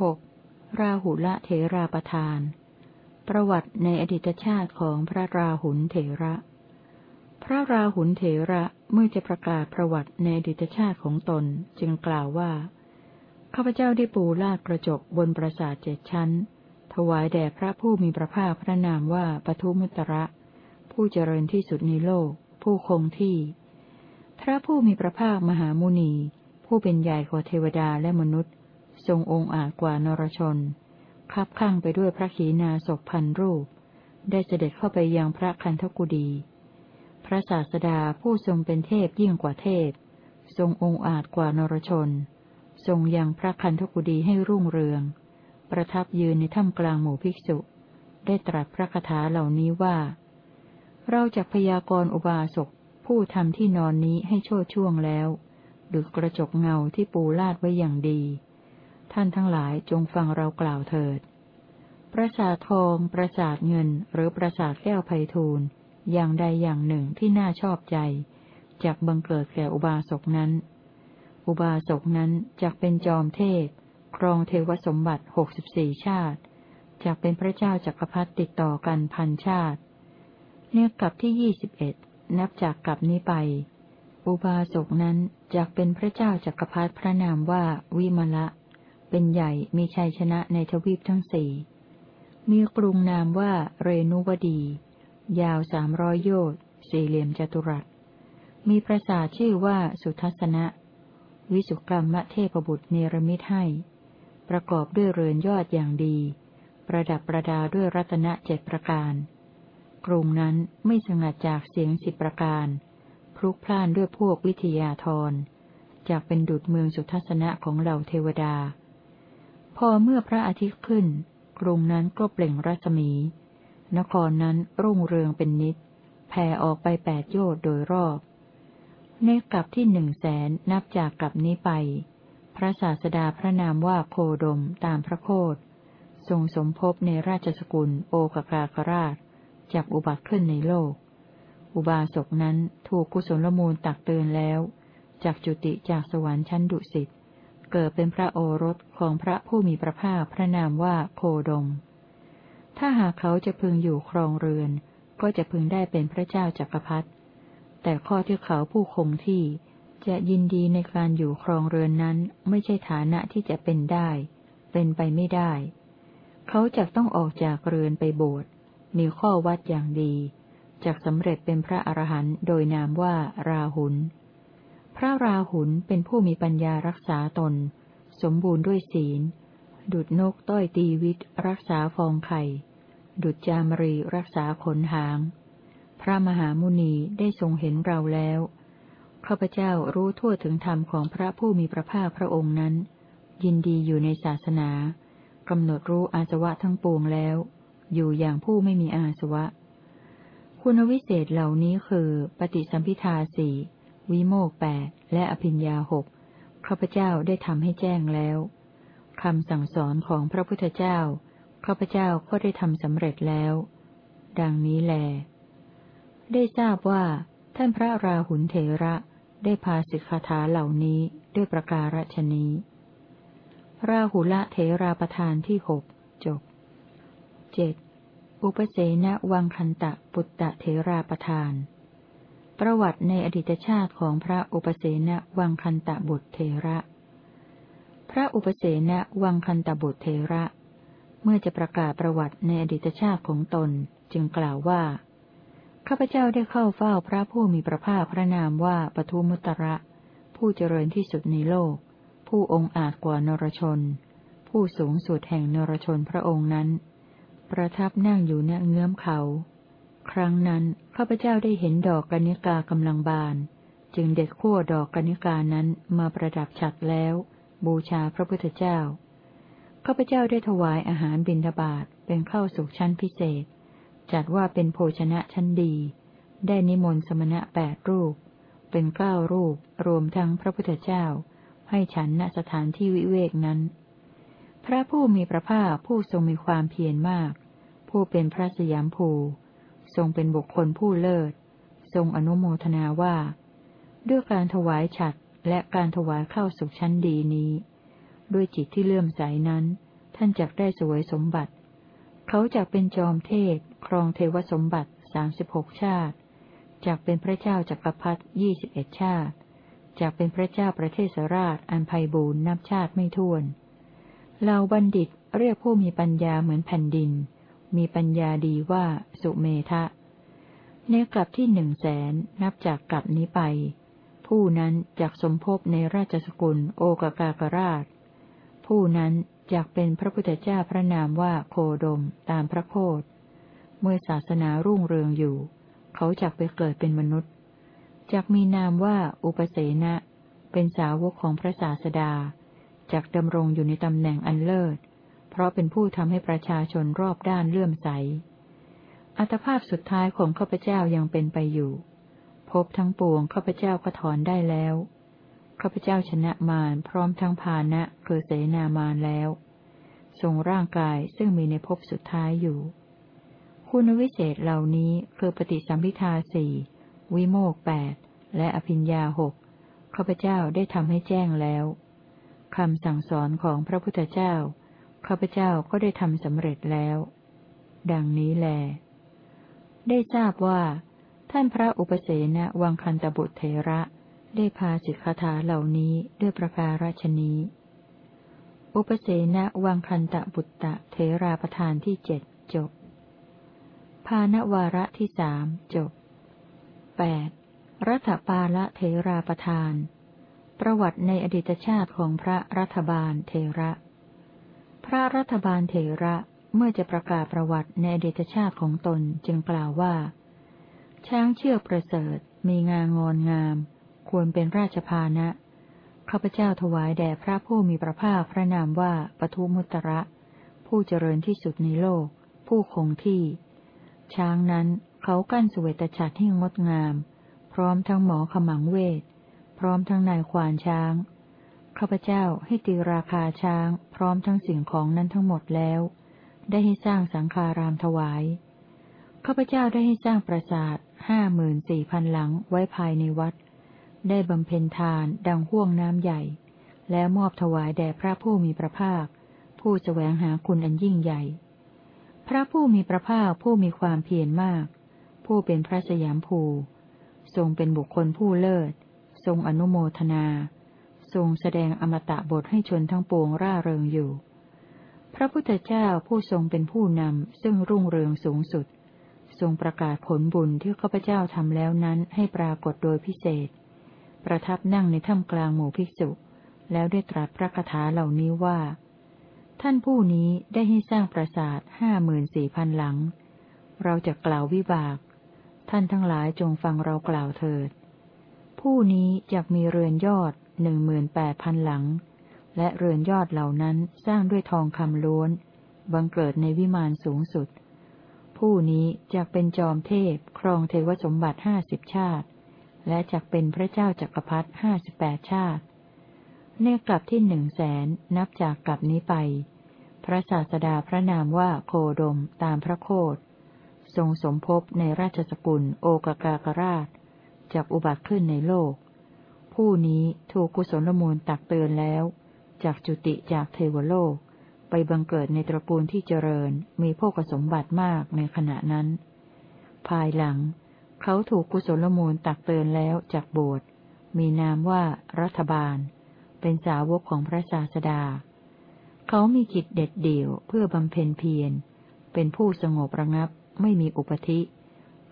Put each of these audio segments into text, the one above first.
หกราหุละเถราประทาน ประวัติในอดีตชาติของพระราหุลเถระ พระราหุลเถระ เมื่อจะประกาศประวัติในดีตชาติของตนจึงกล่าวว่า ข้าพเจ้าได้ปูลาดกระจกบนปราสาทเจ็ดชั้น ถวายแด่พระผู้มีพระภาคพระนามว่าปทุมุตระ ผู้เจริญที่สุดในโลก ผู้คงที่ พระผู้มีพระภาคมหามุนี ผู้เป็นใหญ่กว่าเทวดาและมนุษย์ ทรงองค์อาจกว่านรชนคับข้างไปด้วยพระขีณาศพพันรูป ได้เสด็จเข้าไปยังพระคันธกุดี ระศาสดาผู้ทรงเป็นเทพยิ่งกว่าเทพ ทรงองค์อาจกว่านรชน ทรงยังพระคันธกุดีให้รุ่งเรือง ประทับยืนในถ้ำกลางหมู่ภิกษุ ได้ตรัสพระคาถาเหล่านี้ว่า เราจะพยากรณ์อุบาสกผู้ทำที่นอนนี้ให้โชดช่วงแล้วดุจกระจกเงาที่ปูลาดไว้อย่างดี ท่านทั้งหลายจงฟังเรากล่าวเถิด ประสาททอง ประสาทเงิน หรือประสาทแก้วไพทูล อย่างใดอย่างหนึ่งที่น่าชอบใจจากบังเกิดแก่อุบาสกนั้น อุบาสกนั้นจากเป็นจอมเทพ ครองเทวสมบัติหกสิบสี่ชาติจากเป็นพระเจ้าจักรพรรดิติดต่อกันพันชาติ เนื้อกลับที่ยี่สิบเอ็ดนับจากกลับนี้ไป อุบาสกนั้นจากเป็นพระเจ้าจักรพรรดิพระนามว่าวิมละ เป็นใหญ่มีชัยชนะในทวีปทั้งสี่ มีกรุงนามว่าเรนุวดี ยาวสามร้อยโยชน์สี่เหลี่ยมจัตุรัส มีปราสาทชื่อว่าสุทัศนะ วิสุกรรมเทพบุตรเนรมิตให้ ประกอบด้วยเรือนยอดอย่างดี ประดับประดาด้วยรัตนเจ็ดประการ กรุงนั้นไม่สงัดจากเสียงสิบประการ พลุกพล่านด้วยพวกวิทยาธรจากเป็นดุจเมืองสุทัศนะของเหล่าเทวดา พอเมื่อพระอาทิตย์ขึ้น กรุงนั้นก็เปล่งรัศมี นครนั้นรุ่งเรืองเป็นนิดแผ่ออกไปแปดโยชน์โดยรอบ ในกลับที่หนึ่งแสนนับจากกลับนี้ไป พระศาสดาพระนามว่าโคดมตามพระโคดทรงสมภพในราชสกุลโอกาคาคราชจากอุบัติขึ้นในโลก อุบาสกนั้นถูกกุศลมูลตักเตือนแล้วจากจุติจากสวรรค์ชั้นดุสิตเกิดเป็นพระโอรสของพระผู้มีพระภาคพระนามว่าโคดม ถ้าหากเขาจะพึงอยู่ครองเรือน ก็จะพึงได้เป็นพระเจ้าจักรพรรดิ แต่ข้อที่เขาผู้คงที่จะยินดีในการอยู่ครองเรือนนั้นไม่ใช่ฐานะที่จะเป็นได้ เป็นไปไม่ได้ เขาจะต้องออกจากเรือนไปโบวชมีข้อวัดอย่างดีจากสำเร็จเป็นพระอรหันต์โดยนามว่าราหุล พระราหุลเป็นผู้มีปัญญารักษาตน สมบูรณ์ด้วยศีล ดุดนกต้อยตีวิตรักษาฟองไข่ ดุดจามรีรักษาขนหาง พระมหามุนีได้ทรงเห็นเราแล้ว ข้าพเจ้ารู้ทั่วถึงธรรมของพระผู้มีพระภาคพระองค์นั้น ยินดีอยู่ในศาสนากำหนดรู้อาสวะทั้งปวงแล้ว อยู่อย่างผู้ไม่มีอาสวะ คุณวิเศษเหล่านี้คือ ปฏิสัมพิทาสี่วิโมกแปดและอภิญญาหกข้าพเจ้าได้ทำให้แจ้งแล้ว คำสั่งสอนของพระพุทธเจ้า ข้าพเจ้าก็ได้ทำสำเร็จแล้ว ดังนี้แล ได้ทราบว่า ท่านพระราหุลเถระได้พาสิกขาถาเหล่านี้ด้วยประการฉนี้ราหุละเถราประธานที่หกจบเจ็ดอุปเสนวังคันตะปุตตะเถราประธาน ประวัติในอดีตชาติของพระอุปเสนวังคันตบุตรเทระ พระอุปเสนวังคันตบุตรเทระ เมื่อจะประกาศประวัติในอดีตชาติของตน จึงกล่าวว่า ข้าพเจ้าได้เข้าเฝ้าพระผู้มีพระภาคพระนามว่าปทุมุตระ ผู้เจริญที่สุดในโลก ผู้องค์อาจกว่านรชน ผู้สูงสุดแห่งนรชนพระองค์นั้น ประทับนั่งอยู่ณเงื้อมเขา ครั้งนั้นข้าพเจ้าได้เห็นดอกกัญญากากำลังบาน จึงเด็ดขั้วดอกกัญญากานั้นมาประดับฉัดแล้ว บูชาพระพุทธเจ้า ข้าพเจ้าได้ถวายอาหารบิณฑบาตเป็นข้าวสุกชั้นพิเศษ จัดว่าเป็นโภชนะชั้นดี ได้นิมนต์สมณะแปดรูป เป็นเก้ารูป รวมทั้งพระพุทธเจ้า ให้ฉันณสถานที่วิเวกนั้น พระผู้มีพระภาคผู้ทรงมีความเพียรมาก ผู้เป็นพระสยามภู ทรงเป็นบุคคลผู้เลิศ ทรงอนุโมทนาว่า ด้วยการถวายฉัด และการถวายเข้าสุขชั้นดีนี้ ด้วยจิตที่เลื่อมใสนั้น ท่านจักได้สวยสมบัติ เขาจักเป็นจอมเทพครองเทวสมบัติสามสิบหกชาติจากเป็นพระเจ้าจักรพรรดิยี่สิบเอ็ดชาติจากเป็นพระเจ้าประเทศราชอันไพบูรณ์นับชาติไม่ถ้วนเราบัณฑิตเรียกผู้มีปัญญาเหมือนแผ่นดิน มีปัญญาดีว่าสุเมทะในกลับที่หนึ่งแสนนับจากกลับนี้ไป ผู้นั้นจากสมภพในราชสกุลโอกากากราช ผู้นั้นจากเป็นพระพุทธเจ้าพระนามว่าโคดมตามพระโคดเมื่อศาสนารุ่งเรืองอยู่ เขาจักไปเกิดเป็นมนุษย์จักมีนามว่าอุปเสนะ เป็นสาวกของพระศาสดาจักดำรงอยู่ในตำแหน่งอันเลิศ เพราะเป็นผู้ทำให้ประชาชนรอบด้านเลื่อมใส อัตภาพสุดท้ายของข้าพเจ้ายังเป็นไปอยู่ พบทั้งปวงข้าพเจ้าก็ถอนได้แล้วข้าพเจ้าชนะมารพร้อมทั้งพานะคือเสนามารแล้ว ทรงร่างกายซึ่งมีในภพสุดท้ายอยู่ คุณวิเศษเหล่านี้คือปฏิสัมพิทาสี่วิโมกแปดและอภิญญาหกข้าพเจ้าได้ทำให้แจ้งแล้วคำสั่งสอนของพระพุทธเจ้าข้าพเจ้าก็ได้ทำสำเร็จแล้ว ดังนี้แล ได้ทราบว่า ท่านพระอุปเสนวังคันตบุตรเทระ ได้พาสิกขาถาเหล่านี้ด้วยประการฉนี้ อุปเสนวังคันตบุตตะเทราประธานที่เจ็ดจบพานวาระที่สามจบแปดรัฐปาละเทราประทาน ประวัติในอดีตชาติของพระรัฐบาลเทระ พระรัฐบาลเทระเมื่อจะประกาศประวัติในอดีตชาติของตนจึงกล่าวว่า ช้างเชือกประเสริฐ มีงางอนงาม ควรเป็นราชพานะข้าพเจ้าถวายแด่พระผู้มีพระภาคพระนามว่าปทุมุตระ ผู้เจริญที่สุดในโลก ผู้คงที่ ช้างนั้นเขากั้นสเวตฉัตรที่งดงาม พร้อมทั้งหมอขมังเวท พร้อมทั้งนายควานช้างข้าพเจ้าให้ตีราคาช้าง พร้อมทั้งสิ่งของนั้นทั้งหมดแล้ว ได้ให้สร้างสังฆารามถวายข้าพเจ้าได้ให้สร้างปราสาท ห้าหมื่นสี่พันหลังไว้ภายในวัด ได้บำเพ็ญทานดังห่วงน้ำใหญ่ แล้วมอบถวายแด่พระผู้มีพระภาค ผู้แสวงหาคุณอันยิ่งใหญ่ พระผู้มีพระภาคผู้มีความเพียรมาก ผู้เป็นพระสยามภู ทรงเป็นบุคคลผู้เลิศ ทรงอนุโมทนา ทรงแสดงอมตะบทให้ชนทั้งปวงร่าเริงอยู่ พระพุทธเจ้าผู้ทรงเป็นผู้นำซึ่งรุ่งเรืองสูงสุด ทรงประกาศผลบุญที่ข้าพเจ้าทำแล้วนั้นให้ปรากฏโดยพิเศษ ประทับนั่งในถ้ำกลางหมู่ภิกษุ แล้วได้ตรัสพระคาถาเหล่านี้ว่า ท่านผู้นี้ได้ให้สร้างปราสาทห้าหมื่นสี่พันหลัง เราจะกล่าววิบาก ท่านทั้งหลายจงฟังเรากล่าวเถิด ผู้นี้จะมีเรือนยอดหนึ่งหมื่นแปดพันหลัง และเรือนยอดเหล่านั้นสร้างด้วยทองคำล้วน บังเกิดในวิมานสูงสุด ผู้นี้จะเป็นจอมเทพ ครองเทวสมบัติห้าสิบชาติ และจะเป็นพระเจ้าจักรพรรดิห้าสิบแปดชาติเนกลับที่หนึ่งแสนนับจากกลับนี้ไป พระศาสดาพระนามว่าโคดมตามพระโคดทรงสมภพในราชสกุลโอกากากราชจากอุบัติขึ้นในโลก ผู้นี้ถูกกุศลมูลตักเตือนแล้วจากจุติจากเทวโลก ไปบังเกิดในตระกูลที่เจริญ มีพวกสมบัติมากในขณะนั้น ภายหลัง เขาถูกกุศลมูลตักเตือนแล้วจากโบสถ์มีนามว่ารัฐบาล เป็นสาวกของพระศาสดา เขามีจิตเด็ดเดี่ยวเพื่อบำเพ็ญเพียร เป็นผู้สงบระงับ ไม่มีอุปธิ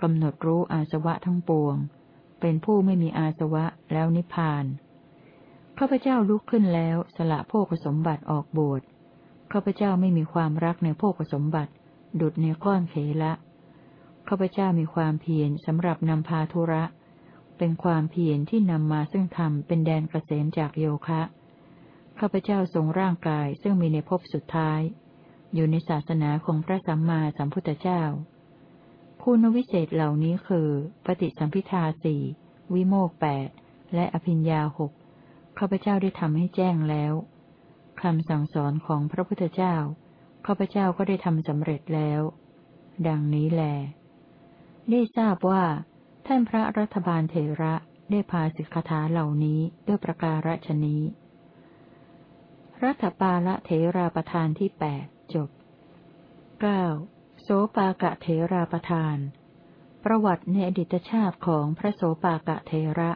กำหนดรู้อาสวะทั้งปวง เป็นผู้ไม่มีอาสวะแล้วนิพพานข้าพเจ้าลุกขึ้นแล้วสละโภคสมบัติออกบวช ข้าพเจ้าไม่มีความรักในโภคสมบัติ ดุดในก้อนเขละข้าพเจ้ามีความเพียรสำหรับนำพาธุระ เป็นความเพียรที่นำมาซึ่งธรรมเป็นแดนเกษมจากโยคะ ข้าพเจ้าทรงร่างกายซึ่งมีในภพสุดท้าย อยู่ในศาสนาของพระสัมมาสัมพุทธเจ้า คุณวิเศษเหล่านี้คือ ปฏิสัมพิทาสี่วิโมกแปดและอภิญญาหกข้าพเจ้าได้ทำให้แจ้งแล้ว คำสั่งสอนของพระพุทธเจ้า ข้าพเจ้าก็ได้ทำสำเร็จแล้ว ดังนี้แล ได้ทราบว่า ท่านพระรัฐบาลเถระได้พาสิกขาเหล่านี้ด้วยประการฉนี้ รัฐปาละเถราประธานที่แปดจบเก้าโสปากะเถราประธาน ประวัติในอดีตชาติของพระโสปากะเถระ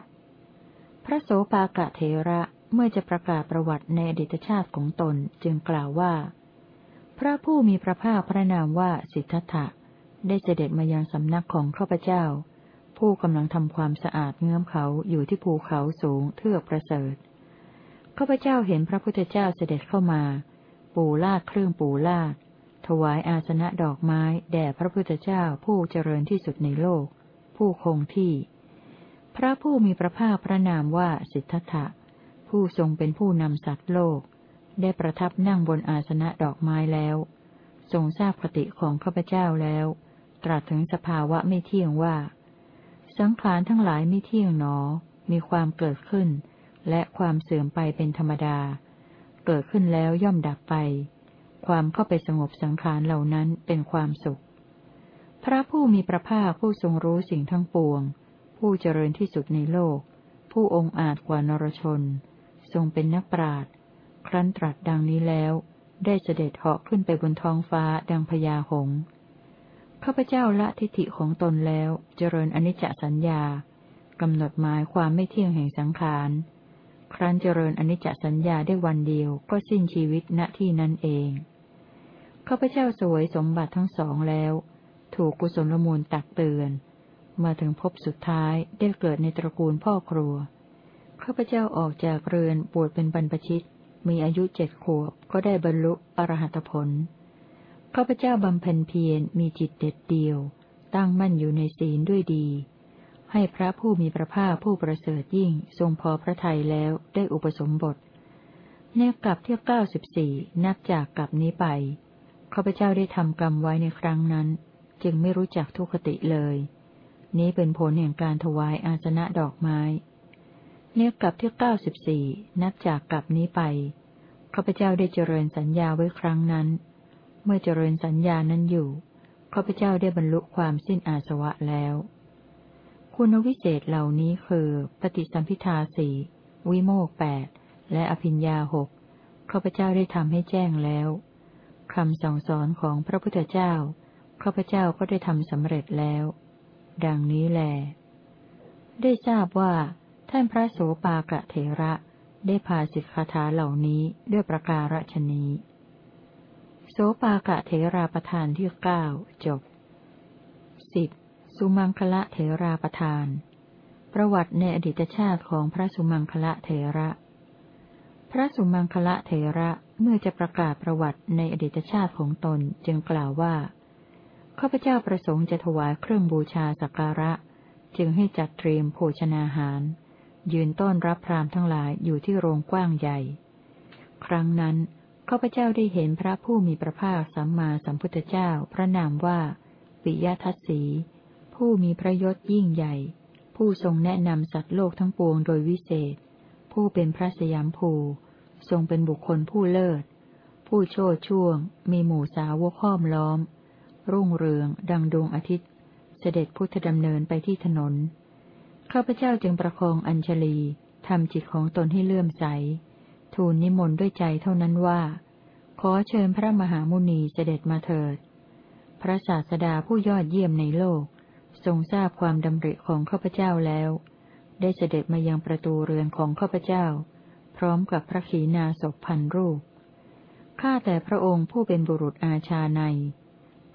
พระโสปากะเถระ เมื่อจะประกาศประวัติในอดีตชาติของตนจึงกล่าวว่า พระผู้มีพระภาคพระนามว่าสิทธัตถะได้เสด็จมายังสำนักของข้าพเจ้า ผู้กำลังทำความสะอาดเงื้อมเขาอยู่ที่ภูเขาสูงเทือกประเสริฐข้าพเจ้าเห็นพระพุทธเจ้าเสด็จเข้ามา ปูลาดเครื่องปูลาดถวายอาสนะดอกไม้แด่พระพุทธเจ้าผู้เจริญที่สุดในโลก ผู้คงที่ พระผู้มีพระภาคพระนามว่าสิทธัตถะ ผู้ทรงเป็นผู้นำสัตว์โลก ได้ประทับนั่งบนอาสนะดอกไม้แล้ว ทรงทราบคติของข้าพเจ้าแล้ว ตรัสถึงสภาวะไม่เที่ยงว่า สังขารทั้งหลายไม่เที่ยงหนอ มีความเกิดขึ้น และความเสื่อมไปเป็นธรรมดา เกิดขึ้นแล้วย่อมดับไป ความเข้าไปสงบสังขารเหล่านั้นเป็นความสุข พระผู้มีพระภาคผู้ทรงรู้สิ่งทั้งปวง ผู้เจริญที่สุดในโลกผู้องค์อาจกว่านรชน ทรงเป็นนักปราชญ์ครั้นตรัสดังนี้แล้ว ได้เสด็จเหาะขึ้นไปบนท้องฟ้าดังพญาหงข้าพเจ้าละทิฏฐิของตนแล้ว เจริญอนิจจสัญญากำหนดหมายความไม่เที่ยงแห่งสังขาร ครั้นเจริญอนิจจสัญญาได้วันเดียวก็สิ้นชีวิตณที่นั้นเองข้าพเจ้าสวยสมบัติทั้งสองแล้ว ถูกกุศลมูลตักเตือน มาถึงพบสุดท้ายได้เกิดในตระกูลพ่อครัว ข้าพเจ้าออกจากเรือนบวชเป็นบรรพชิต มีอายุเจ็ดขวบก็ได้บรรลุอรหัตผล ข้าพเจ้าบำเพ็ญเพียรมีจิตเด็ดเดียว ตั้งมั่นอยู่ในศีลด้วยดี ให้พระผู้มีพระภาคผู้ประเสริฐยิ่งทรงพอพระทัยแล้วได้อุปสมบทเนกลับเที่ยวเก้าสิบสี่นับจากกลับนี้ไป ข้าพเจ้าได้ทำกรรมไว้ในครั้งนั้น จึงไม่รู้จักทุกขติเลย นี้เป็นผลแห่งการถวายอาสนะดอกไม้ เนียกลับที่เก้าสิบสี่นับจากกลับนี้ไปข้าพเจ้าได้เจริญสัญญาไว้ครั้งนั้น เมื่อเจริญสัญญานั้นอยู่ข้าพเจ้าได้บรรลุความสิ้นอาสวะแล้ว คุณวิเศษเหล่านี้คือ ปฏิสัมพิทาสีวิโมกแปดและอภิญญาหกข้าพเจ้าได้ทำให้แจ้งแล้วคำสั่งสอนของพระพุทธเจ้าข้าพเจ้าก็ได้ทำสำเร็จแล้ว ดังนี้แล ได้ทราบว่า ท่านพระโสปากะเถระได้พาสิกขาถาเหล่านี้ด้วยประการฉนี้โสปากะเถราประธานที่เก้าจบสิบสุมังคละเถราประธาน ประวัติในอดีตชาติของพระสุมังคละเถระ พระสุมังคละเถระเมื่อจะประกาศประวัติในอดีตชาติของตนจึงกล่าวว่าข้าพเจ้าประสงค์จะถวายเครื่องบูชาสักการะ จึงให้จัดเตรียมโภชนาหาร ยืนต้อนรับพราหมณ์ทั้งหลายอยู่ที่โรงกว้างใหญ่ ครั้งนั้นข้าพเจ้าได้เห็นพระผู้มีพระภาคสัมมาสัมพุทธเจ้าพระนามว่า ปิยทัศสี ผู้มีพระยศยิ่งใหญ่ ผู้ทรงแนะนำสัตว์โลกทั้งปวงโดยวิเศษ ผู้เป็นพระสยามภู ทรงเป็นบุคคลผู้เลิศ ผู้โชดช่วง มีหมู่สาวกห้อมล้อม รุ่งเรือง ดังดวงอาทิตย์ เสด็จพุทธดำเนินไปที่ถนน ข้าพเจ้าจึงประคองอัญชลีทำจิตของตนให้เลื่อมใส ทูลนิมนต์ด้วยใจเท่านั้นว่า ขอเชิญพระมหามุนีเสด็จมาเถิด พระศาสดาผู้ยอดเยี่ยมในโลก ทรงทราบความดำริของข้าพเจ้าแล้ว ได้เสด็จมายังประตูเรือนของข้าพเจ้า พร้อมกับพระขีณาสพพันรูป ข้าแต่พระองค์ผู้เป็นบุรุษอาชาใน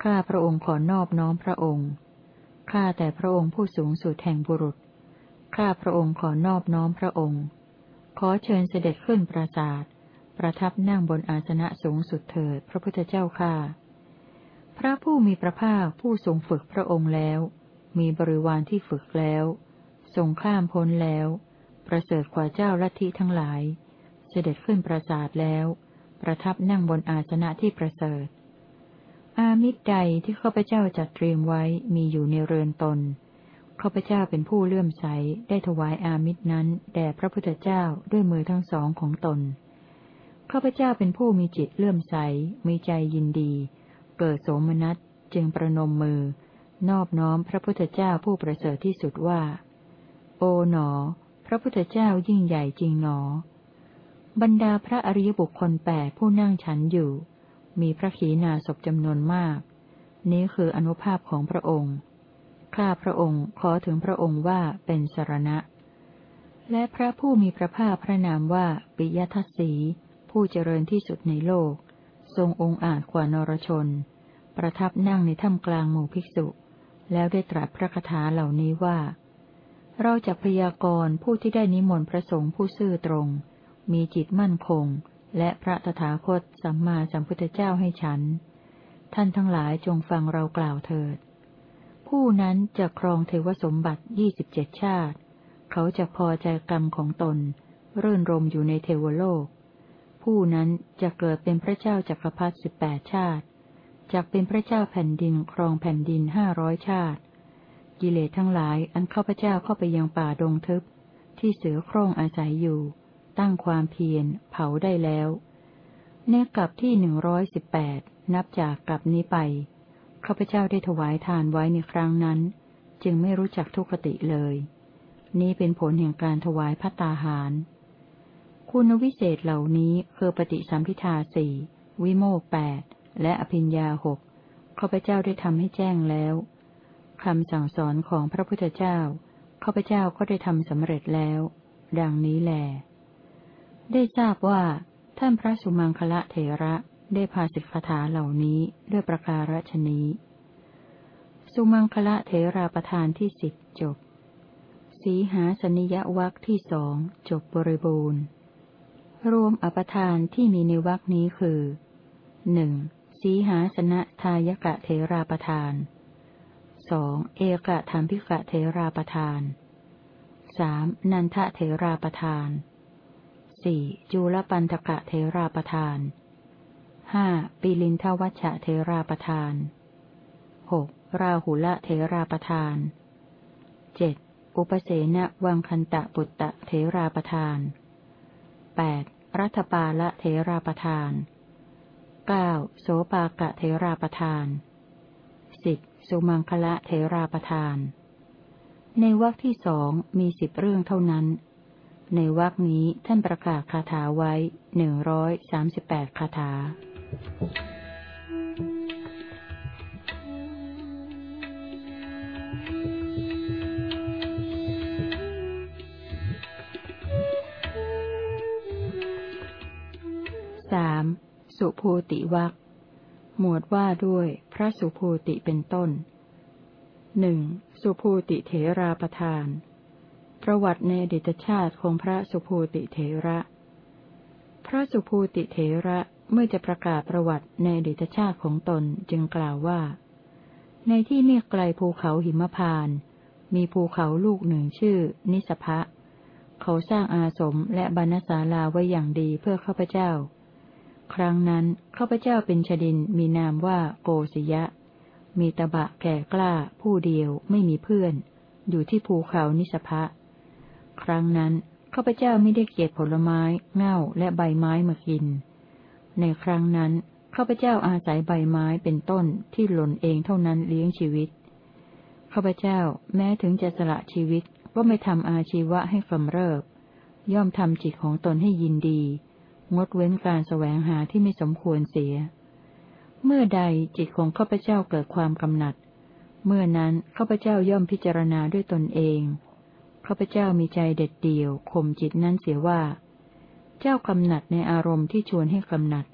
ข้าพระองค์ขอนอบน้อมพระองค์ ข้าแต่พระองค์ผู้สูงสุดแห่งบุรุษ ข้าพระองค์ขอนอบน้อมพระองค์ ขอเชิญเสด็จขึ้นปราสาท ประทับนั่งบนอาสนะสูงสุดเถิด พระพุทธเจ้าข้าพระผู้มีพระภาคผู้ทรงฝึกพระองค์แล้ว มีบริวารที่ฝึกแล้ว ทรงข้ามพ้นแล้ว ประเสริฐกว่าเจ้าลัทธิทั้งหลาย เสด็จขึ้นปราสาทแล้ว ประทับนั่งบนอาสนะที่ประเสริฐ อามิตรใดที่ข้าพเจ้าจัดเตรียมไว้มีอยู่ในเรือนตน ข้าพเจ้าเป็นผู้เลื่อมใส ได้ถวายอามิตรนั้นแด่พระพุทธเจ้าด้วยมือทั้งสองของตน ข้าพเจ้าเป็นผู้มีจิตเลื่อมใส มีใจยินดี เกิดโสมนัสจึงประนมมือ นอบน้อมพระพุทธเจ้าผู้ประเสริฐที่สุดว่า โอ๋หนอ พระพุทธเจ้ายิ่งใหญ่จริงหนอ บรรดาพระอริยบุคคลแปดผู้นั่งฉันอยู่ มีพระขีณาสพจำนวนมาก นี้คืออนุภาพของพระองค์ ข้าพระองค์ขอถึงพระองค์ว่าเป็นสรณะ และพระผู้มีพระภาคพระนามว่าปิยทัศสี ผู้เจริญที่สุดในโลก ทรงองค์อาจกว่านรชน ประทับนั่งในถ้ำกลางหมู่ภิกษุ แล้วได้ตรัสพระคาถาเหล่านี้ว่า เราจะพยากรณ์ผู้ที่ได้นิมนต์พระสงฆ์ผู้ซื่อตรง มีจิตมั่นคง และพระตถาคตสัมมาสัมพุทธเจ้าให้ฉัน ท่านทั้งหลายจงฟังเรากล่าวเถิด ผู้นั้นจะครองเทวสมบัติยี่สิบเจ็ดชาติ เขาจะพอใจกรรมของตน เรื่นรมอยู่ในเทวโลก ผู้นั้นจะเกิดเป็นพระเจ้าจักรพรรดิสิบแปดชาติจากเป็นพระเจ้าแผ่นดินครองแผ่นดินห้าร้อยชาติ กิเลสทั้งหลายอันข้าพเจ้าเข้าไปยังป่าดงทึบ ที่เสือโคร่งอาศัยอยู่ ตั้งความเพียร เผาได้แล้วเนกลับที่หนึ่งร้อยสิบแปดนับจากกลับนี้ไป ข้าพเจ้าได้ถวายทานไว้ในครั้งนั้น จึงไม่รู้จักทุกขติเลย นี้เป็นผลแห่งการถวายพัตตาหาร คุณวิเศษเหล่านี้คือปฏิสัมพิทาสี่วิโมกแปดและอภิญญาหกข้าพเจ้าได้ทำให้แจ้งแล้วคำสั่งสอนของพระพุทธเจ้าข้าพเจ้าก็ได้ทำสำเร็จแล้ว ดังนี้แล ได้ทราบว่า ท่านพระสุมังคละเถระ ได้พาสิกขาถาเหล่านี้ด้วยประการฉนี้ สุมังคละเถราประธานที่สิบจบ สีหาสนิยวักที่สองจบบริบูรณ์ รวมอปทานที่มีในวักนี้คือหนึ่งสีหาสนะทายกะเถราประธานสองเอกะธรรมพิกะเถราประธานสามนันทะเถราประธานสี่จุลปันทกะเถราประธาน ห้าปิลินทวัชเทราประทานหกราหุละเทราประทานเจ็ดอุปเสนวังคันตะปุตตะเทราประทานแปดรัฐปาละเทราประทานเก้าโสปากะเทราประทานสิบสุมังคละเทราประทาน ในวรรคที่สองมีสิบเรื่องเท่านั้น ในวรรคนี้ท่านประกาศคาถาไว้หนึ่งร้อยสามสิบแปดคาถา สามสุภูติวักหมวดว่าด้วยพระสุภูติเป็นต้นหนึ่งสุภูติเถราประทาน ประวัติในอดีตชาติของพระสุภูติเถระ พระสุภูติเถระ เมื่อจะประกาศประวัติในอดีตชาติของตนจึงกล่าวว่า ในที่เมียไกลภูเขาหิมพาน มีภูเขาลูกหนึ่งชื่อ นิสภะเขาสร้างอาสมและบรรณศาลาไว้อย่างดีเพื่อข้าพเจ้า ครั้งนั้นข้าพเจ้าเป็นชดินมีนามว่าโกศยะ มีตบะแก่กล้าผู้เดียวไม่มีเพื่อน อยู่ที่ภูเขานิสภะครั้งนั้นข้าพเจ้าไม่ได้เก็บผลไม้เง่าและใบไม้มากิน ในครั้งนั้นข้าพเจ้าอาศัยใบไม้เป็นต้นที่หล่นเองเท่านั้นเลี้ยงชีวิตข้าพเจ้าแม้ถึงจะสละชีวิตก็ไม่ทำอาชีวะให้กำเริบ ย่อมทำจิตของตนให้ยินดี งดเว้นการแสวงหาที่ไม่สมควรเสีย เมื่อใดจิตของข้าพเจ้าเกิดความกำหนัด เมื่อนั้นข้าพเจ้าย่อมพิจารณาด้วยตนเองข้าพเจ้ามีใจเด็ดเดี่ยวข่มจิตนั้นเสียว่า เจ้ากำหนัดในอารมณ์ที่ชวนให้กำหนัด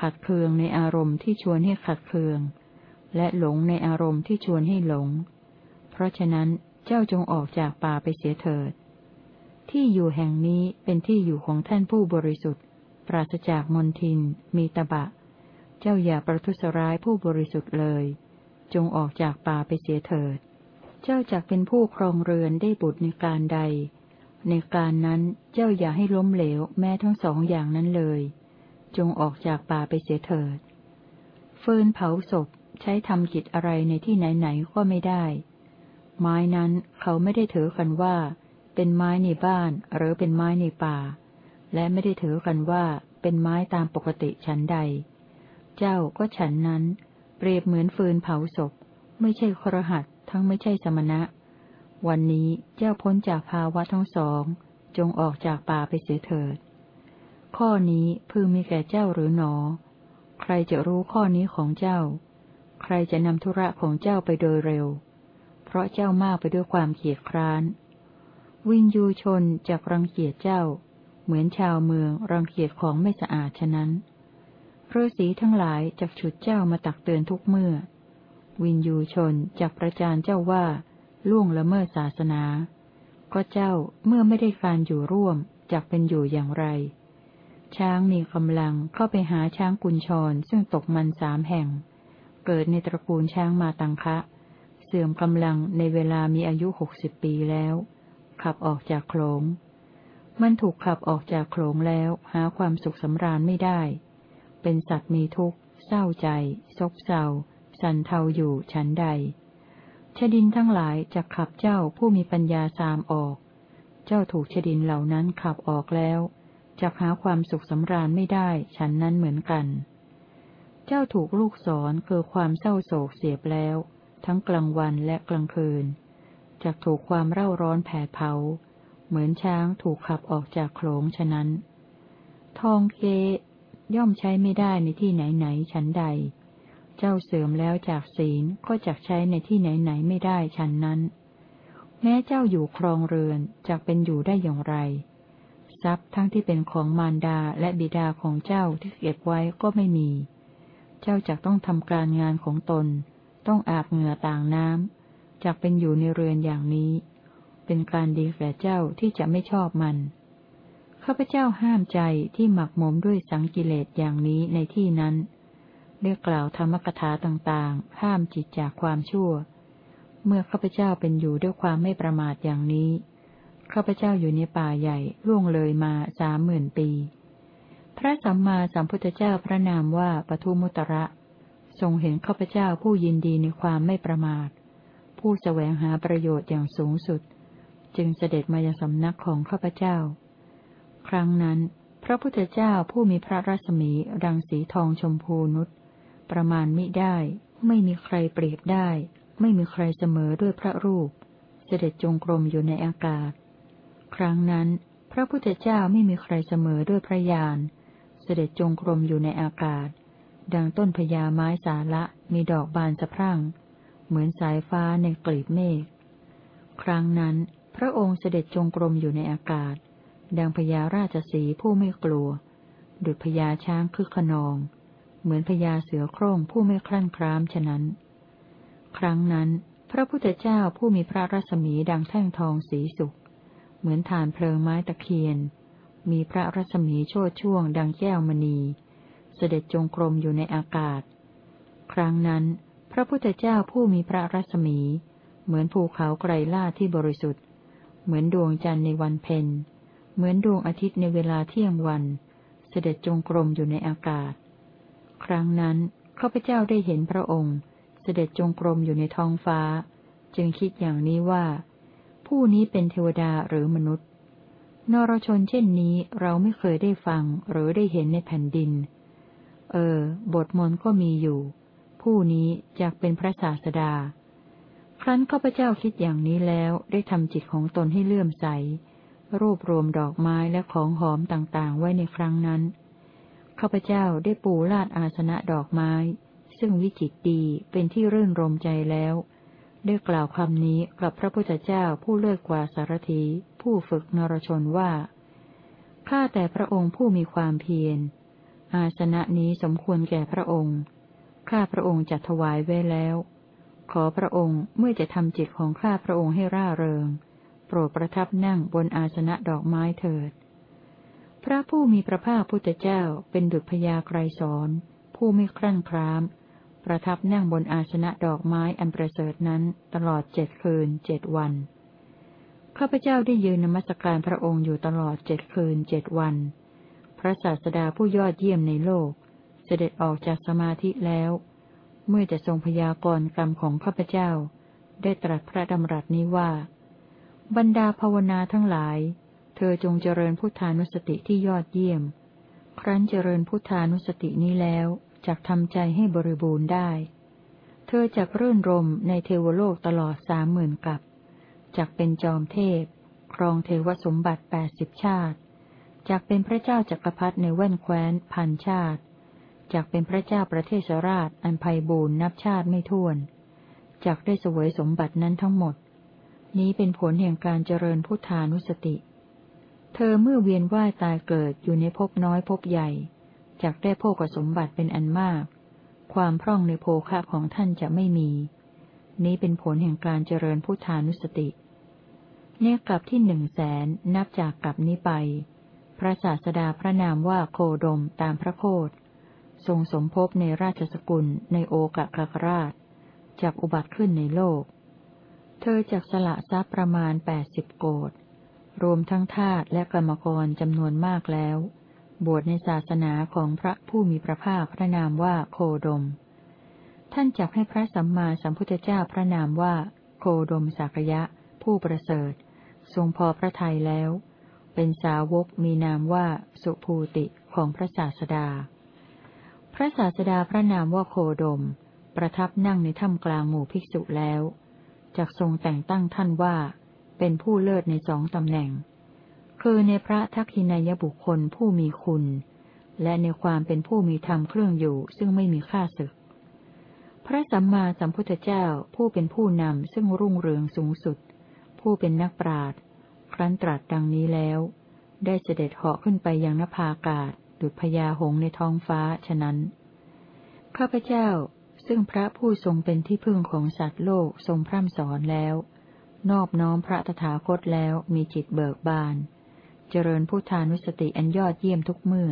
ขัดเคืองในอารมณ์ที่ชวนให้ขัดเคือง และหลงในอารมณ์ที่ชวนให้หลง เพราะฉะนั้นเจ้าจงออกจากป่าไปเสียเถิด ที่อยู่แห่งนี้เป็นที่อยู่ของท่านผู้บริสุทธิ์ ปราศจากมนทิน มีตบะ เจ้าอย่าประทุษร้ายผู้บริสุทธิ์เลย จงออกจากป่าไปเสียเถิด เจ้าจักเป็นผู้ครองเรือนได้บุตรในการใด ในการนั้นเจ้าอย่าให้ล้มเหลวแม้ทั้งสองอย่างนั้นเลย จงออกจากป่าไปเสียเถิดฟืนเผาศพใช้ทำกิจอะไรในที่ไหนๆก็ไม่ได้ ไม้นั้นเขาไม่ได้ถือกันว่า เป็นไม้ในบ้านหรือเป็นไม้ในป่า และไม่ได้ถือกันว่าเป็นไม้ตามปกติฉันใด เจ้าก็ฉันนั้น เปรียบเหมือนฟืนเผาศพ ไม่ใช่ครหัสทั้งไม่ใช่สมณะ วันนี้เจ้าพ้นจากภาวะทั้งสอง จงออกจากป่าไปเสียเถิด ข้อนี้พึงมีแก่เจ้าหรือหนอ ใครจะรู้ข้อนี้ของเจ้า ใครจะนำธุระของเจ้าไปโดยเร็ว เพราะเจ้ามากไปด้วยความเกียดคร้าน วินยูชนจากรังเกียจเจ้า เหมือนชาวเมืองรังเกียจของไม่สะอาดฉะนั้นฤาษีทั้งหลายจักฉุดเจ้ามาตักเตือนทุกเมื่อ วินยูชนจากประจานเจ้าว่า ล่วงละเมิดศาสนา ก็เจ้าเมื่อไม่ได้การอยู่ร่วมจักเป็นอยู่อย่างไร ช้างมีกำลังเข้าไปหาช้างกุญชรซึ่งตกมันสามแห่ง เกิดในตระกูลช้างมาตังคะ เสื่อมกำลังในเวลามีอายุหกสิบปีแล้ว ขับออกจากโขลง มันถูกขับออกจากโขลงแล้วหาความสุขสำราญไม่ได้ เป็นสัตว์มีทุกข์ เศร้าใจ ซบเศร้าสันเทาอยู่ฉันใด ชดินทั้งหลายจะขับเจ้าผู้มีปัญญาสามออก เจ้าถูกชดินเหล่านั้นขับออกแล้วจะหาความสุขสำราญไม่ได้ฉันนั้นเหมือนกัน เจ้าถูกลูกสอนคือความเศร้าโศกเสียบแล้ว ทั้งกลางวันและกลางคืนจะถูกความเร่าร้อนแผดเผา เหมือนช้างถูกขับออกจากโขลงฉะนั้น ทองเกย่อมใช้ไม่ได้ในที่ไหนไหนฉันใด เจ้าเสื่อมแล้วจากศีลก็จักใช้ในที่ไหนไหนไม่ได้ฉันนั้น แม้เจ้าอยู่ครองเรือนจักเป็นอยู่ได้อย่างไร ทรัพย์ทั้งที่เป็นของมารดาและบิดาของเจ้าที่เก็บไว้ก็ไม่มี เจ้าจักต้องทำการงานของตน ต้องอาบเหงื่อต่างน้ำจักเป็นอยู่ในเรือนอย่างนี้ เป็นการดีแก่เจ้าที่จะไม่ชอบมันข้าพเจ้าห้ามใจที่หมักหมมด้วยสังกิเลสอย่างนี้ในที่นั้น เรียกกล่าวธรรมกถาต่างๆ ห้ามจิตจากความชั่ว เมื่อข้าพเจ้าเป็นอยู่ด้วยความไม่ประมาทอย่างนี้ข้าพเจ้าอยู่ในป่าใหญ่ล่วงเลยมาสามหมื่นปี พระสัมมาสัมพุทธเจ้าพระนามว่าปทุมุตระ ทรงเห็นข้าพเจ้าผู้ยินดีในความไม่ประมาท ผู้แสวงหาประโยชน์อย่างสูงสุด จึงเสด็จมายังสำนักของข้าพเจ้า ครั้งนั้น พระพุทธเจ้าผู้มีพระรัศมีดังสีทองชมพูนุช ประมาณมิได้ ไม่มีใครเปรียบได้ ไม่มีใครเสมอด้วยพระรูป เสด็จจงกรมอยู่ในอากาศ ครั้งนั้น พระพุทธเจ้าไม่มีใครเสมอด้วยพระญาณเสด็จจงกรมอยู่ในอากาศ ดังต้นพญาไม้สาละมีดอกบานสะพรั่ง เหมือนสายฟ้าในกลีบเมฆครั้งนั้น พระองค์เสด็จจงกรมอยู่ในอากาศ ดังพญาราชสีผู้ไม่กลัว ดุจพญาช้างคึกขนอง เหมือนพญาเสือโคร่งผู้ไม่คลั่นครามฉะนั้น ครั้งนั้น พระพุทธเจ้าผู้มีพระรัศมีดังแท่งทองสีสุกเหมือนฐานเพลิงไม้ตะเคียน มีพระรัศมีโชดช่วงดังแก้วมณี เสด็จจงกรมอยู่ในอากาศ ครั้งนั้น พระพุทธเจ้าผู้มีพระรัศมี เหมือนภูเขาไกรล่าที่บริสุทธิ์ เหมือนดวงจันทร์ในวันเพ็ญ เหมือนดวงอาทิตย์ในเวลาเที่ยงวัน เสด็จจงกรมอยู่ในอากาศ ครั้งนั้นข้าพเจ้าได้เห็นพระองค์ เสด็จจงกรมอยู่ในท้องฟ้า จึงคิดอย่างนี้ว่า ผู้นี้เป็นเทวดาหรือมนุษย์ นรชนเช่นนี้เราไม่เคยได้ฟังหรือได้เห็นในแผ่นดิน เออ บทมนก็มีอยู่ ผู้นี้จะเป็นพระศาสดา ครั้นข้าพเจ้าคิดอย่างนี้แล้วได้ทำจิตของตนให้เลื่อมใส รวบรวมดอกไม้และของหอมต่างๆ ไว้ในครั้งนั้น ข้าพเจ้าได้ปูลาดอาสนะดอกไม้ ซึ่งวิจิตดีเป็นที่รื่นรมใจแล้ว ได้กล่าวคำนี้กับพระพุทธเจ้าผู้เลิศกว่าสารถีผู้ฝึกนรชนว่าข้าแต่พระองค์ผู้มีความเพียร อาสนะนี้สมควรแก่พระองค์ข้าพระองค์จัดถวายไว้แล้ว ขอพระองค์เมื่อจะทำจิตของข้าพระองค์ให้ร่าเริง โปรดประทับนั่งบนอาสนะดอกไม้เถิด พระผู้มีพระภาคพุทธเจ้าเป็นดุจพยาไกรสอนผู้ไม่ครั่นคราม ประทับนั่งบนอาสนะดอกไม้อันประเสริฐนั้นตลอดเจ็ดคืนเจ็ดวัน ข้าพเจ้าได้ยืนนมัสการพระองค์อยู่ตลอดเจ็ดคืนเจ็ดวัน พระศาสดาผู้ยอดเยี่ยมในโลก เสด็จออกจากสมาธิแล้ว เมื่อจะทรงพยากรณ์กรรมของข้าพเจ้า ได้ตรัสพระดำรัสนี้ว่า บรรดาภาวนาทั้งหลาย เธอจงเจริญพุทธานุสติที่ยอดเยี่ยม ครั้นเจริญพุทธานุสตินี้แล้วจักทำใจให้บริบูรณ์ได้ เธอจักรื่นรมในเทวโลกตลอดสามหมื่นกับจักเป็นจอมเทพ ครองเทวสมบัติแปดสิบชาติจักเป็นพระเจ้าจักรพรรดิในแว่นแคว้นพันชาติจักเป็นพระเจ้าประเทศราชอันไพบูรณ์นับชาติไม่ถ้วนจักได้สวยสมบัตินั้นทั้งหมด นี้เป็นผลแห่งการเจริญพุทธานุสติ เธอเมื่อเวียนว่ายตายเกิดอยู่ในภพน้อยภพใหญ่จักได้โภกสมบัติเป็นอันมาก ความพร่องในโภคะของท่านจะไม่มี นี้เป็นผลแห่งการเจริญพุทธานุสติเนี่ยกลับที่หนึ่งแสนนับจากกลับนี้ไป พระศาสดาพระนามว่าโคดมตามพระโคดทรงสมภพในราชสกุลในโอกะกะราชจากอุบัติขึ้นในโลก เธอจักสละทรัพย์ประมาณแปดสิบโกด รวมทั้งทาสและกรรมกรจำนวนมากแล้ว บวชในศาสนาของพระผู้มีพระภาคพระนามว่าโคดม ท่านจักให้พระสัมมาสัมพุทธเจ้าพระนามว่า โคดมสักยะ ผู้ประเสริฐ ทรงพอพระทัยแล้ว เป็นสาวกมีนามว่าสุภูติของพระศาสดา พระศาสดาพระนามว่าโคดม ประทับนั่งในถ้ำกลางหมู่ภิกษุแล้วจักทรงแต่งตั้งท่านว่า เป็นผู้เลิศในสองตำแหน่ง คือในพระทักษินายบุคคลผู้มีคุณ และในความเป็นผู้มีธรรมเครื่องอยู่ซึ่งไม่มีค่าศึก พระสัมมาสัมพุทธเจ้าผู้เป็นผู้นำซึ่งรุ่งเรืองสูงสุด ผู้เป็นนักปราชญ์ครั้นตรัสดังนี้แล้ว ได้เสด็จเหาะขึ้นไปยังนภาอากาศ ดุจพญาหงในท้องฟ้าฉะนั้นข้าพเจ้าซึ่งพระผู้ทรงเป็นที่พึ่งของสัตว์โลกทรงพร่ำสอนแล้ว นอบน้อมพระตถาคตแล้วมีจิตเบิกบาน เจริญพุทธานุสติอันยอดเยี่ยมทุกเมื่อ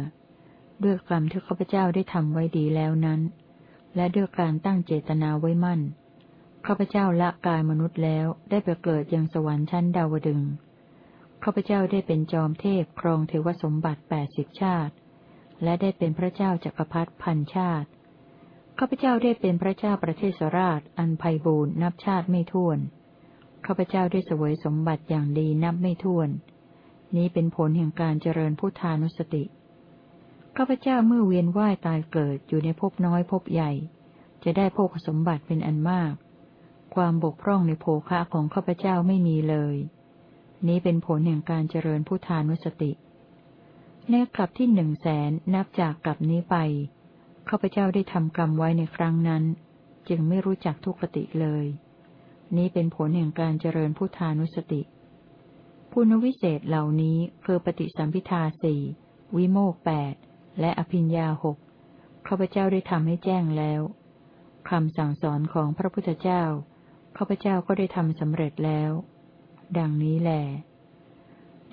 ด้วยกรรมที่ข้าพเจ้าได้ทำไว้ดีแล้วนั้น และด้วยการตั้งเจตนาไว้มั่นข้าพเจ้าละกายมนุษย์แล้วได้ไปเกิดยังสวรรค์ชั้นดาวดึงข้าพเจ้าได้เป็นจอมเทพครองเทวสมบัติแปดสิบชาติ และได้เป็นพระเจ้าจักรพรรดิพันชาติข้าพเจ้าได้เป็นพระเจ้าประเทศราชอันไพบูรณ์นับชาติไม่ถ้วน ข้าพเจ้าได้เสวยสมบัติอย่างดีนับไม่ถ้วน นี้เป็นผลแห่งการเจริญพุทธานุสติ ข้าพเจ้าเมื่อเวียนว่ายตายเกิดอยู่ในภพน้อยภพใหญ่ จะได้โภคสมบัติเป็นอันมาก ความบกพร่องในโภคะของข้าพเจ้าไม่มีเลย นี้เป็นผลแห่งการเจริญพุทธานุสติ ในกลับที่หนึ่งแสนนับจากกลับนี้ไป ข้าพเจ้าได้ทำกรรมไว้ในครั้งนั้น จึงไม่รู้จักทุกขติเลย นี้เป็นผลแห่งการเจริญพุทธานุสติ คุณวิเศษเหล่านี้คือปฏิสัมพิทาสี่วิโมกแปดและอภิญญาหกข้าพเจ้าได้ทำให้แจ้งแล้วคำสั่งสอนของพระพุทธเจ้าข้าพเจ้าก็ได้ทำสำเร็จแล้ว ดังนี้แหล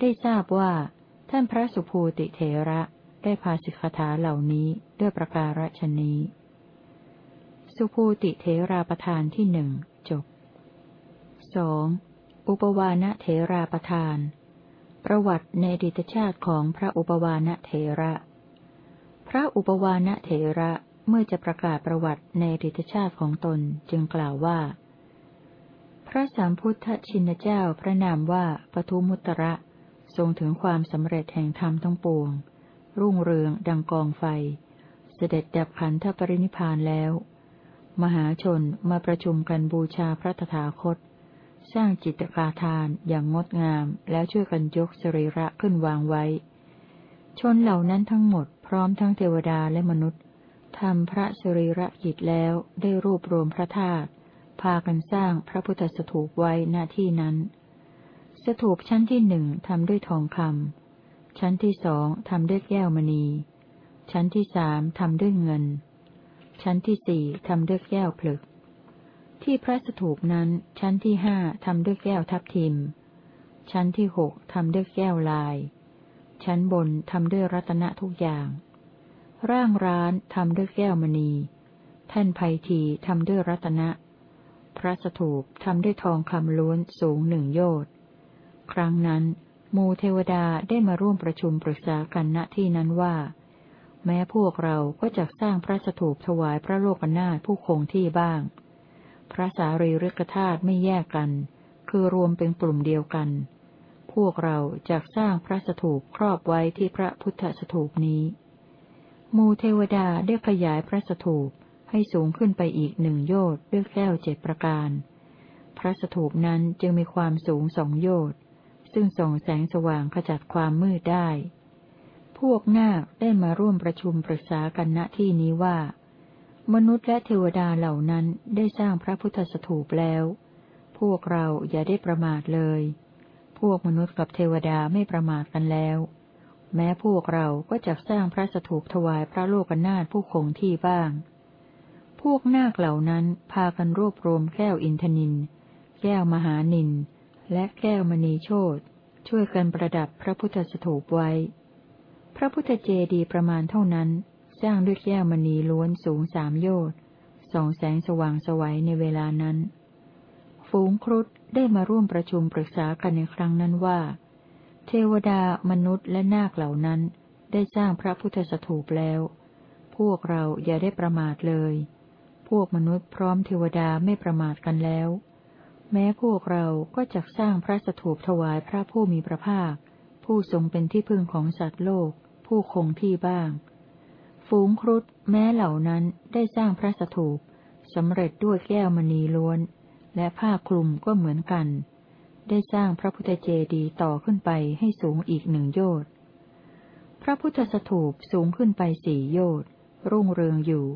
ได้ทราบว่า ท่านพระสุภูติเถระได้พาสิกขาเหล่านี้ด้วยประการฉนี้ สุภูติเทราประธานที่หนึ่งจบ สองอุปวานะเทราประธาน ประวัติในดิตชาติของพระอุปวานะเทระ พระอุปวานะเทระเมื่อจะประกาศประวัติในดิตชาติของตนจึงกล่าวว่า พระสามพุทธชินเจ้าพระนามว่าปทุมุตระทรงถึงความสำเร็จแห่งธรรมทั้งปวง รุ่งเรืองดังกองไฟ เสด็จดับขันธปรินิพานแล้ว มหาชนมาประชุมกันบูชาพระตถาคต สร้างจิตกาทานอย่างงดงามแล้วช่วยกันยกสรีระขึ้นวางไว้ ชนเหล่านั้นทั้งหมดพร้อมทั้งเทวดาและมนุษย์ทำพระสรีระกิจแล้วได้รวบรวมพระธาตุพากันสร้างพระพุทธสถูปไว้หน้าที่นั้น สถูปชั้นที่หนึ่งทำด้วยทองคำชั้นที่สองทำด้วยแก้วมณี ชั้นที่สามทำด้วยเงิน ชั้นที่สี่ทำด้วยแก้วผลึก ที่พระสถูปนั้นชั้นที่ห้าทำด้วยแก้วทับทิม ชั้นที่หกทำด้วยแก้วลาย ชั้นบนทำด้วยรัตนะทุกอย่าง ร่างร้านทำด้วยแก้วมณี แท่นไพทีทำด้วยรัตนะ พระสถูปทำด้วยทองคำล้วนสูงหนึ่งโยชน์ครั้งนั้นมูเทวดาได้มาร่วมประชุมปรึกษากันณที่นั้นว่า แม้พวกเราก็จะสร้างพระสถูปถวายพระโลกนาถผู้คงที่บ้าง พระสารีริกธาตุไม่แยกกัน คือรวมเป็นกลุ่มเดียวกัน พวกเราจะสร้างพระสถูปครอบไว้ที่พระพุทธสถูปนี้ มูเทวดาได้ขยายพระสถูปให้สูงขึ้นไปอีกหนึ่งโยชน์ด้วยแก้วเจ็ดประการ พระสถูปนั้นจึงมีความสูงสองโยชน์ซึ่งส่องแสงสว่างขจัดความมืดได้ พวกนาคได้มาร่วมประชุมปรึกษากันณที่นี้ว่า มนุษย์และเทวดาเหล่านั้นได้สร้างพระพุทธสถูปแล้ว พวกเราอย่าได้ประมาทเลย พวกมนุษย์กับเทวดาไม่ประมาทกันแล้ว แม้พวกเราก็จะสร้างพระสถูปถวายพระโลกนาถผู้คงที่บ้าง พวกนาคเหล่านั้นพากันรวบรวมแก้วอินทนิน แก้วมหานิน และแก้วมณีโชตช่วยกันประดับพระพุทธสถูปไว้ พระพุทธเจดีประมาณเท่านั้น สร้างด้วยแก้วมณีล้วนสูงสามโยชน์ส่องแสงสว่างสวัยในเวลานั้น ฝูงครุฑได้มาร่วมประชุมปรึกษากันในครั้งนั้นว่า เทวดามนุษย์และนาคเหล่านั้น ได้สร้างพระพุทธสถูปแล้ว พวกเราอย่าได้ประมาทเลย พวกมนุษย์พร้อมเทวดาไม่ประมาทกันแล้ว แม้พวกเราก็จะสร้างพระสถูปถวายพระผู้มีพระภาค ผู้ทรงเป็นที่พึ่งของสัตว์โลก ผู้คงที่บ้าง ฝูงครุฑแม้เหล่านั้นได้สร้างพระสถูปสำเร็จด้วยแก้วมณีล้วน และผ้าคลุมก็เหมือนกัน ได้สร้างพระพุทธเจดีย์ต่อขึ้นไปให้สูงอีกหนึ่งโยชน์พระพุทธสถูปสูงขึ้นไปสี่โยชน์รุ่งเรืองอยู่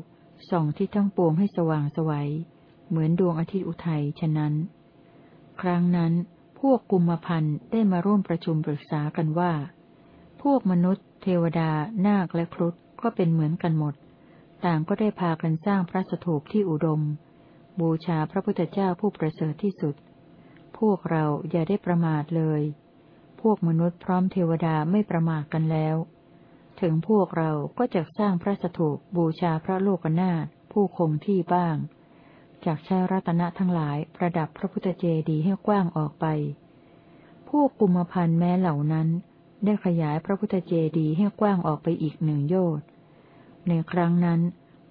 ส่องที่ทั้งปวงให้สว่างสวัย เหมือนดวงอาทิตย์อุทัยฉะนั้น ครั้งนั้นพวกกุมพันธ์ได้มาร่วมประชุมปรึกษากันว่า พวกมนุษย์ เทวดา นาคและครุฑ ก็เป็นเหมือนกันหมด ต่างก็ได้พากันสร้างพระสถูปที่อุดม บูชาพระพุทธเจ้าผู้ประเสริฐที่สุด พวกเราอย่าได้ประมาทเลย พวกมนุษย์พร้อมเทวดาไม่ประมาทกันแล้ว ถึงพวกเราก็จะสร้างพระสถูปบูชาพระโลกนาถผู้คงที่บ้าง จากใช้รัตนะทั้งหลายประดับพระพุทธเจดีย์ให้กว้างออกไป พวกกุมพันธ์แม้เหล่านั้น ได้ขยายพระพุทธเจดีย์ให้กว้างออกไปอีกหนึ่งโยชน์ ในครั้งนั้น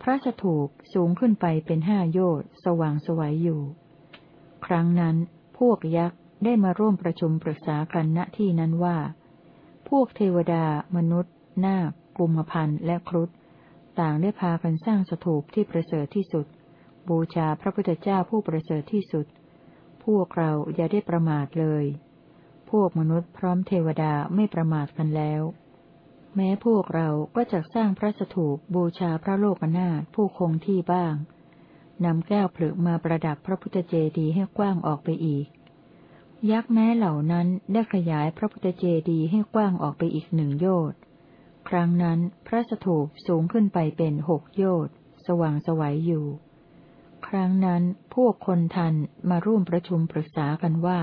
พระสถูปสูงขึ้นไปเป็นห้าโยชน์สว่างสวัยอยู่ ครั้งนั้น พวกยักษ์ได้มาร่วมประชุมปรึกษากันณที่นั้นว่า พวกเทวดา มนุษย์ นาคกุมพันและครุฑต่างได้พากันสร้างสถูปที่ประเสริฐที่สุด บูชาพระพุทธเจ้าผู้ประเสริฐที่สุด พวกเราอย่าได้ประมาทเลย พวกมนุษย์พร้อมเทวดาไม่ประมาทกันแล้ว แม้พวกเราก็จะสร้างพระสถูปบูชาพระโลกนาถผู้คงที่บ้างนำแก้วผลึกมาประดับพระพุทธเจดีย์ให้กว้างออกไปอีก ยักษ์แม้เหล่านั้นได้ขยายพระพุทธเจดีย์ให้กว้างออกไปอีกหนึ่งโยชน์ครั้งนั้นพระสถูปสูงขึ้นไปเป็นหกโยชน์สว่างสวัยอยู่ ครั้งนั้นพวกคนทันมาร่วมประชุมปรึกษากันว่า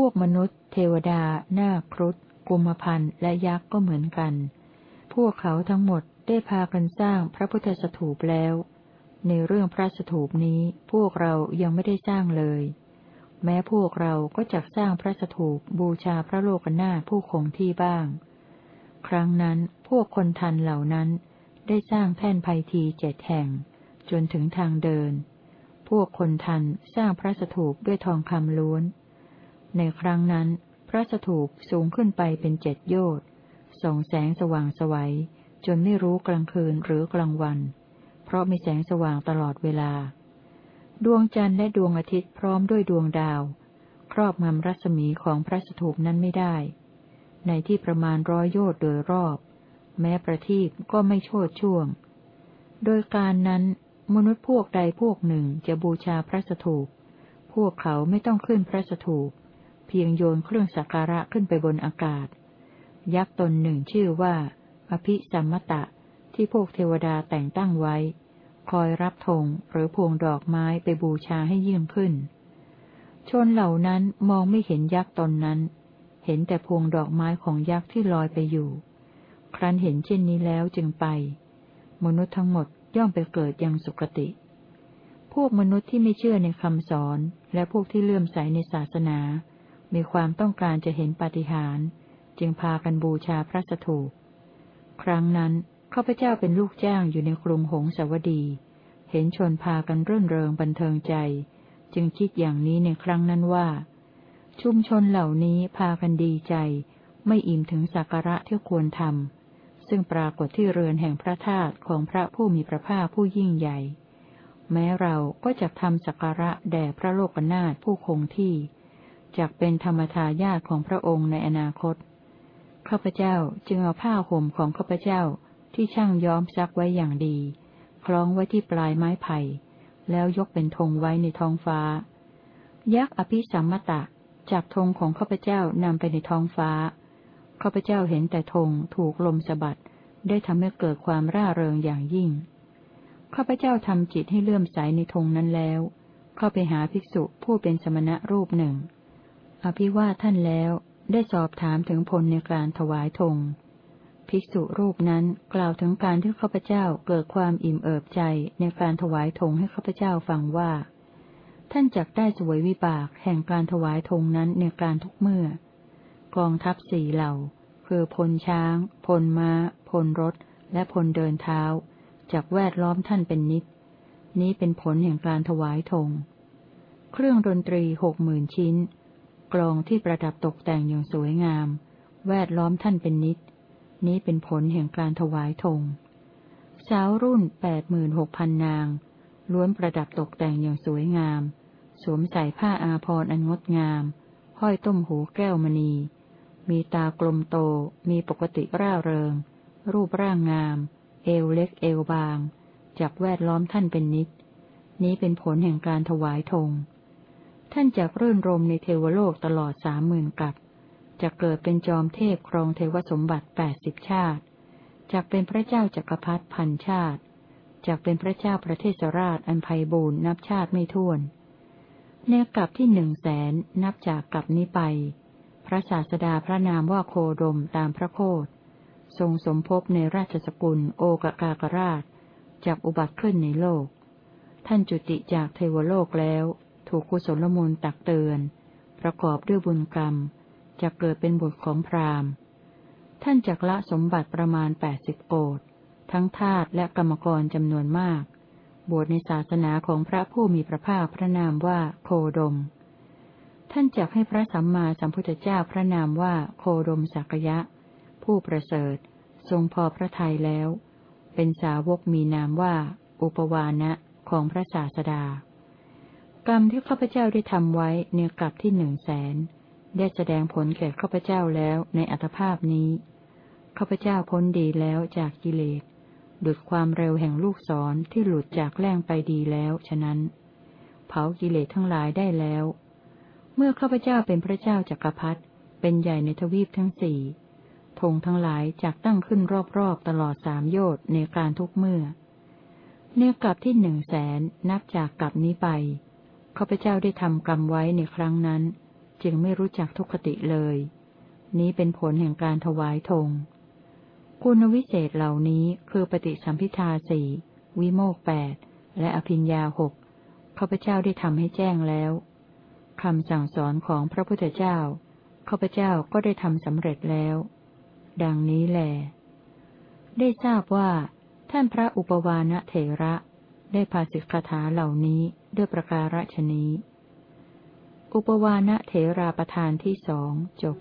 พวกมนุษย์ เทวดา นาครุฑกุมพันธ์และยักษ์ก็เหมือนกัน พวกเขาทั้งหมดได้พากันสร้างพระพุทธสถูปแล้ว ในเรื่องพระสถูปนี้พวกเรายังไม่ได้สร้างเลย แม้พวกเราก็จะสร้างพระสถูปบูชาพระโลกนาถผู้คงที่บ้าง ครั้งนั้นพวกคนทันเหล่านั้น ได้สร้างแท่นภัยทีเจ็ดแห่ง จนถึงทางเดิน พวกคนทันสร้างพระสถูปด้วยทองคำล้วน ในครั้งนั้น พระสถูปสูงขึ้นไปเป็นเจ็ดโยชน์ส่องแสงสว่างสวัยจนไม่รู้กลางคืนหรือกลางวัน เพราะมีแสงสว่างตลอดเวลา ดวงจันทร์และดวงอาทิตย์พร้อมด้วยดวงดาว ครอบงำรัศมีของพระสถูปนั้นไม่ได้ ในที่ประมาณร้อยโยชน์โดยรอบ แม้ประทีปก็ไม่โชดช่วง โดยการนั้นมนุษย์พวกใดพวกหนึ่งจะบูชาพระสถูป พวกเขาไม่ต้องขึ้นพระสถูป เพียงโยนเครื่องสักการะขึ้นไปบนอากาศ ยักษ์ตนหนึ่งชื่อว่า อภิสัมมตะ ที่พวกเทวดาแต่งตั้งไว้ คอยรับธงหรือพวงดอกไม้ไปบูชาให้ยิ่งขึ้น ชนเหล่านั้นมองไม่เห็นยักษ์ตนนั้น เห็นแต่พวงดอกไม้ของยักษ์ที่ลอยไปอยู่ ครั้นเห็นเช่นนี้แล้วจึงไป มนุษย์ทั้งหมดย่อมไปเกิดยังสุคติพวกมนุษย์ที่ไม่เชื่อในคำสอน และพวกที่เลื่อมใสในศาสนา มีความต้องการจะเห็นปาฏิหาริย์จึงพากันบูชาพระสถูป ครั้งนั้นข้าพเจ้าเป็นลูกจ้างอยู่ในกรุงหงสาวดี เห็นชนพากันรื่นเริงบันเทิงใจ จึงคิดอย่างนี้ในครั้งนั้นว่า ชุมชนเหล่านี้พากันดีใจ ไม่อิ่มถึงสักการะที่ควรทำซึ่งปรากฏที่เรือนแห่งพระธาตุของพระผู้มีพระภาคผู้ยิ่งใหญ่ แม้เราก็จะทำสักการะแด่พระโลกนาถผู้คงที่ จากเป็นธรรมทายาทของพระองค์ในอนาคต ข้าพเจ้าจึงเอาผ้าห่มของข้าพเจ้าที่ช่างย้อมซักไว้อย่างดี คล้องไว้ที่ปลายไม้ไผ่ แล้วยกเป็นธงไว้ในท้องฟ้า ยักษ์อภิสัมมตะจากธงของข้าพเจ้านำไปในท้องฟ้า ข้าพเจ้าเห็นแต่ธงถูกลมสะบัด ได้ทำให้เกิดความร่าเริงอย่างยิ่ง ข้าพเจ้าทำจิตให้เลื่อมใสในธงนั้นแล้ว เข้าไปหาภิกษุผู้เป็นสมณะรูปหนึ่ง อภิวาท่านแล้ว ได้สอบถามถึงผลในการถวายธงภิกษุรูปนั้นกล่าวถึงการที่ข้าพเจ้าเกิดความอิ่มเอิบใจในการถวายธงให้ข้าพเจ้าฟังว่า ท่านจักได้สวยวิบากแห่งการถวายธงนั้นในการทุกเมื่อ กองทัพสี่เหล่า คือพลช้าง พลม้า พลรถ และพลเดินเท้าจากแวดล้อมท่านเป็นนิด นี้เป็นผลแห่งการถวายธงเครื่องดนตรีหกหมื่นชิ้น กลองที่ประดับตกแต่งอย่างสวยงาม แวดล้อมท่านเป็นนิด นี้เป็นผลแห่งการถวายธงสาวรุ่นแปดหมื่นหกพันนาง ล้วนประดับตกแต่งอย่างสวยงาม สวมใส่ผ้าอาภรณ์อันงดงาม ห้อยต้มหูแก้วมณี มีตากลมโต มีปกติร่าเริง รูปร่างงาม เอวเล็กเอวบาง จับแวดล้อมท่านเป็นนิด นี้เป็นผลแห่งการถวายธง ท่านจะรื่นรมในเทวโลกตลอดสามหมื่นกับ จะเกิดเป็นจอมเทพครองเทวสมบัติแปดสิบชาติ จะเป็นพระเจ้าจักรพรรดิพันชาติ จะเป็นพระเจ้าประเทศราชอันไพบูรณ์นับชาติไม่ถ้วนในกลับที่หนึ่งแสนนับจากกลับนี้ไป พระศาสดาพระนามว่าโคดมตามพระโคดทรงสมภพในราชสกุลโอกากากราชจากอุบัติขึ้นในโลก ท่านจุติจากเทวโลกแล้ว ถูกกุศลมูลตักเตือน ประกอบด้วยบุญกรรม จะเกิดเป็นบุตรของพราหมณ์ ท่านจักละสมบัติประมาณแปดสิบโกดทั้งทาตและกรรมกรจำนวนมาก บวชในศาสนาของพระผู้มีพระภาคพระนามว่าโคดม ท่านจักให้พระสัมมาสัมพุทธเจ้าพระนามว่าโคดมสักยะ ผู้ประเสริฐ ทรงพอพระทัยแล้ว เป็นสาวกมีนามว่า อุปวานะของพระศาสดา กรรมที่ข้าพเจ้าได้ทำไว้ในกลับที่หนึ่งแสนได้แสดงผลแก่ข้าพเจ้าแล้วในอัตภาพนี้ข้าพเจ้าพ้นดีแล้วจากกิเลสดุดความเร็วแห่งลูกศรที่หลุดจากแรงไปดีแล้วฉะนั้น เผากิเลสทั้งหลายได้แล้ว เมื่อข้าพเจ้าเป็นพระเจ้าจักรพรรดิเป็นใหญ่ในทวีปทั้งสี่ธงทั้งหลายจากตั้งขึ้นรอบๆตลอดสามโยชน์ในการทุกเมื่อ เนื้อกลับที่หนึ่งแสนนับจากกลับนี้ไป ข้าพเจ้าได้ทำกรรมไว้ในครั้งนั้น จึงไม่รู้จักทุกขติเลย นี้เป็นผลแห่งการถวายธงคุณวิเศษเหล่านี้คือปฏิสัมพิทาสี่วิโมกแปดและอภิญญาหกข้าพเจ้าได้ทำให้แจ้งแล้วคำสั่งสอนของพระพุทธเจ้าข้าพเจ้าก็ได้ทำสำเร็จแล้ว ดังนี้แหลได้ทราบว่า ท่านพระอุปวานเถระ ได้ภาสิกคาถาเหล่านี้ด้วยประการฉนี้ อุปวานะเถราประธานที่สองจบ